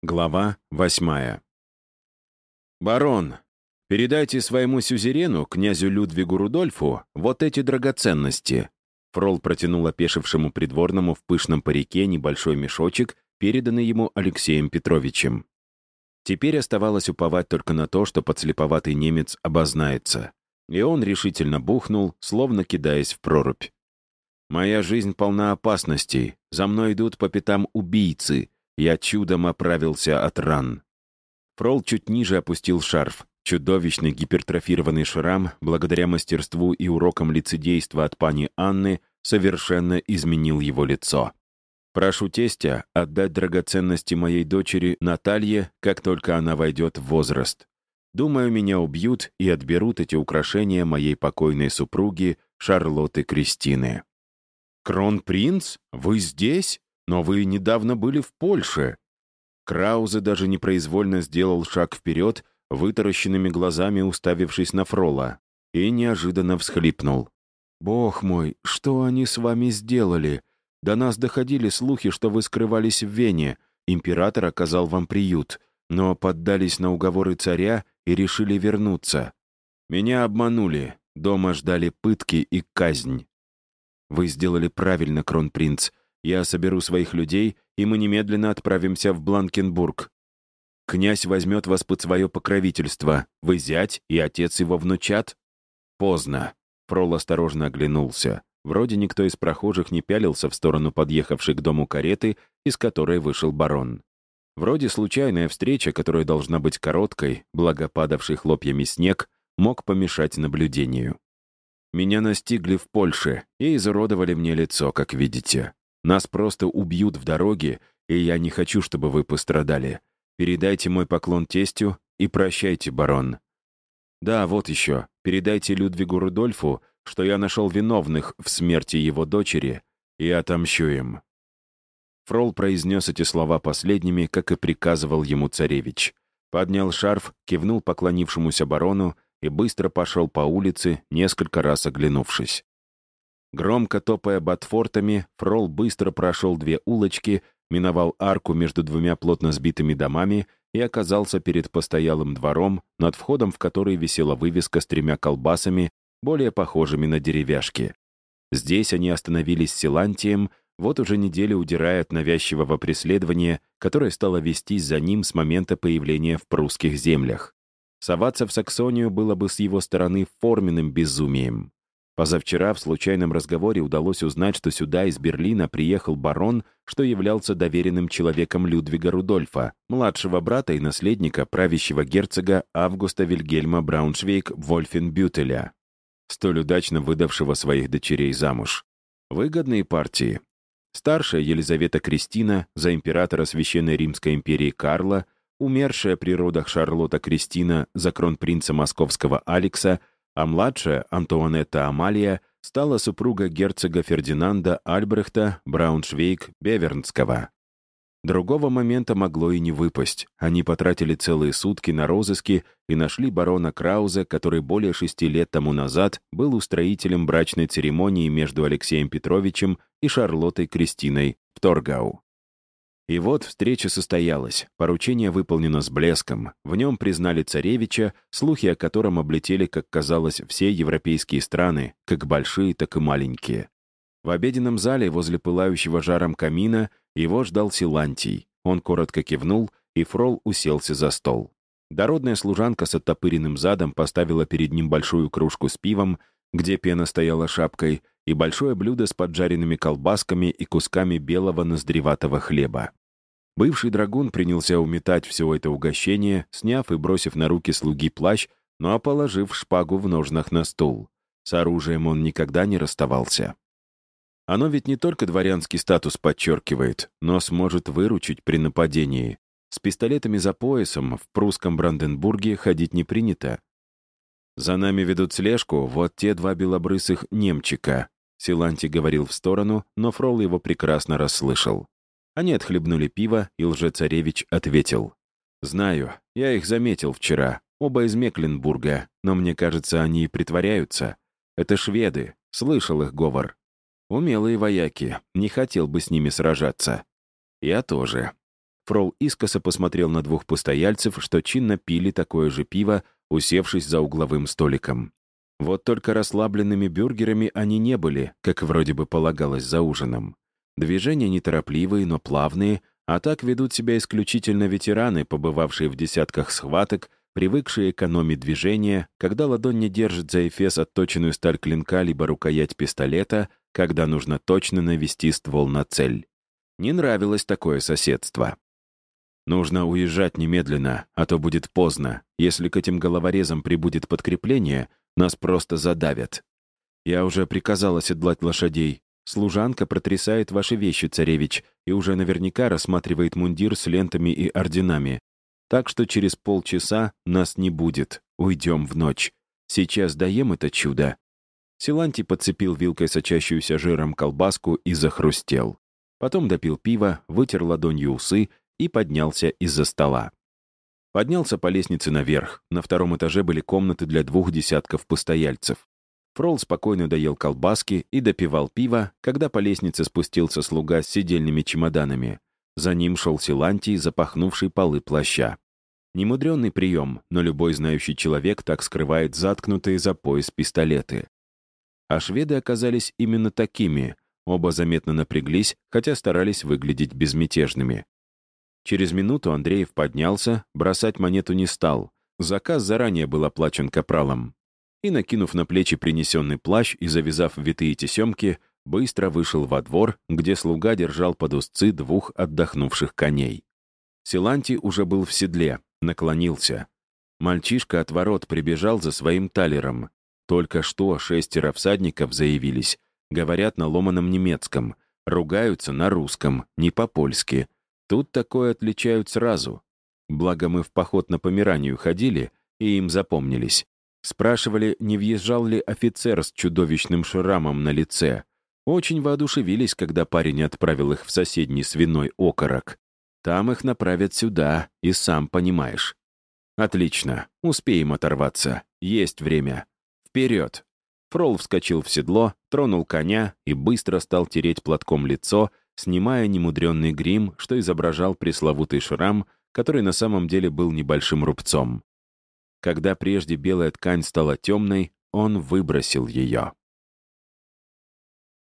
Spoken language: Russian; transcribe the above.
Глава восьмая. «Барон, передайте своему сюзерену, князю Людвигу Рудольфу, вот эти драгоценности». Фрол протянул опешившему придворному в пышном парике небольшой мешочек, переданный ему Алексеем Петровичем. Теперь оставалось уповать только на то, что подслеповатый немец обознается. И он решительно бухнул, словно кидаясь в прорубь. «Моя жизнь полна опасностей. За мной идут по пятам убийцы. Я чудом оправился от ран. Фрол чуть ниже опустил шарф. Чудовищный гипертрофированный шрам, благодаря мастерству и урокам лицедейства от пани Анны, совершенно изменил его лицо. Прошу тестя отдать драгоценности моей дочери Наталье, как только она войдет в возраст. Думаю, меня убьют и отберут эти украшения моей покойной супруги Шарлотты Кристины. «Кронпринц? Вы здесь?» Но вы недавно были в Польше». Краузе даже непроизвольно сделал шаг вперед, вытаращенными глазами уставившись на Фрола, и неожиданно всхлипнул. «Бог мой, что они с вами сделали? До нас доходили слухи, что вы скрывались в Вене. Император оказал вам приют, но поддались на уговоры царя и решили вернуться. Меня обманули, дома ждали пытки и казнь. Вы сделали правильно, кронпринц. Я соберу своих людей, и мы немедленно отправимся в Бланкенбург. Князь возьмет вас под свое покровительство. Вы зять, и отец его внучат?» «Поздно». Фрол осторожно оглянулся. Вроде никто из прохожих не пялился в сторону подъехавшей к дому кареты, из которой вышел барон. Вроде случайная встреча, которая должна быть короткой, благо падавший хлопьями снег, мог помешать наблюдению. Меня настигли в Польше и изуродовали мне лицо, как видите. Нас просто убьют в дороге, и я не хочу, чтобы вы пострадали. Передайте мой поклон тестю и прощайте, барон. Да, вот еще. Передайте Людвигу Рудольфу, что я нашел виновных в смерти его дочери и отомщу им». Фрол произнес эти слова последними, как и приказывал ему царевич. Поднял шарф, кивнул поклонившемуся барону и быстро пошел по улице, несколько раз оглянувшись. Громко топая ботфортами, Фрол быстро прошел две улочки, миновал арку между двумя плотно сбитыми домами и оказался перед постоялым двором, над входом в который висела вывеска с тремя колбасами, более похожими на деревяшки. Здесь они остановились с Силантием, вот уже неделю удирая от навязчивого преследования, которое стало вестись за ним с момента появления в прусских землях. Соваться в Саксонию было бы с его стороны форменным безумием. Позавчера в случайном разговоре удалось узнать, что сюда из Берлина приехал барон, что являлся доверенным человеком Людвига Рудольфа, младшего брата и наследника правящего герцога Августа Вильгельма Брауншвейг-Вольфенбютеля, столь удачно выдавшего своих дочерей замуж. Выгодные партии. Старшая Елизавета Кристина за императора Священной Римской империи Карла, умершая при родах Шарлотта Кристина за кронпринца московского Алекса — а младшая, Антуанетта Амалия, стала супруга герцога Фердинанда Альбрехта Брауншвейг-Бевернского. Другого момента могло и не выпасть. Они потратили целые сутки на розыски и нашли барона Крауза, который более шести лет тому назад был устроителем брачной церемонии между Алексеем Петровичем и Шарлоттой Кристиной в Торгау. И вот встреча состоялась, поручение выполнено с блеском, в нем признали царевича, слухи о котором облетели, как казалось, все европейские страны, как большие, так и маленькие. В обеденном зале возле пылающего жаром камина его ждал Силантий. Он коротко кивнул, и Фрол уселся за стол. Дородная служанка с оттопыренным задом поставила перед ним большую кружку с пивом, где пена стояла шапкой, и большое блюдо с поджаренными колбасками и кусками белого ноздреватого хлеба. Бывший драгун принялся уметать все это угощение, сняв и бросив на руки слуги плащ, но положив шпагу в ножнах на стул. С оружием он никогда не расставался. Оно ведь не только дворянский статус подчеркивает, но сможет выручить при нападении. С пистолетами за поясом в прусском Бранденбурге ходить не принято. «За нами ведут слежку вот те два белобрысых немчика», Силанти говорил в сторону, но Фрол его прекрасно расслышал. Они отхлебнули пиво, и лжецаревич ответил. «Знаю, я их заметил вчера. Оба из Мекленбурга, но мне кажется, они и притворяются. Это шведы, слышал их говор. Умелые вояки, не хотел бы с ними сражаться. Я тоже. Фрол искоса посмотрел на двух постояльцев, что чинно пили такое же пиво, усевшись за угловым столиком. Вот только расслабленными бюргерами они не были, как вроде бы полагалось за ужином. Движения неторопливые, но плавные, а так ведут себя исключительно ветераны, побывавшие в десятках схваток, привыкшие экономить движение, когда ладонь не держит за эфес отточенную сталь клинка либо рукоять пистолета, когда нужно точно навести ствол на цель. Не нравилось такое соседство. Нужно уезжать немедленно, а то будет поздно. Если к этим головорезам прибудет подкрепление, нас просто задавят. Я уже приказал оседлать лошадей. Служанка протрясает ваши вещи, царевич, и уже наверняка рассматривает мундир с лентами и орденами. Так что через полчаса нас не будет. Уйдем в ночь. Сейчас даем это чудо». Силанти подцепил вилкой сочащуюся жиром колбаску и захрустел. Потом допил пиво, вытер ладонью усы и поднялся из-за стола. Поднялся по лестнице наверх. На втором этаже были комнаты для двух десятков постояльцев. Фрол спокойно доел колбаски и допивал пиво, когда по лестнице спустился слуга с сидельными чемоданами. За ним шел Силантий, запахнувший полы плаща. Немудренный прием, но любой знающий человек так скрывает заткнутые за пояс пистолеты. А шведы оказались именно такими. Оба заметно напряглись, хотя старались выглядеть безмятежными. Через минуту Андреев поднялся, бросать монету не стал. Заказ заранее был оплачен капралом. И, накинув на плечи принесенный плащ и завязав витые тесемки, быстро вышел во двор, где слуга держал под узцы двух отдохнувших коней. Силанти уже был в седле, наклонился. Мальчишка от ворот прибежал за своим талером. Только что шестеро всадников заявились, говорят на ломаном немецком, ругаются на русском, не по-польски — Тут такое отличают сразу. Благо мы в поход на Померанию ходили, и им запомнились. Спрашивали, не въезжал ли офицер с чудовищным шрамом на лице. Очень воодушевились, когда парень отправил их в соседний свиной окорок. Там их направят сюда, и сам понимаешь. Отлично, успеем оторваться. Есть время. Вперед! Фрол вскочил в седло, тронул коня и быстро стал тереть платком лицо, снимая немудренный грим, что изображал пресловутый шрам, который на самом деле был небольшим рубцом. Когда прежде белая ткань стала темной, он выбросил ее.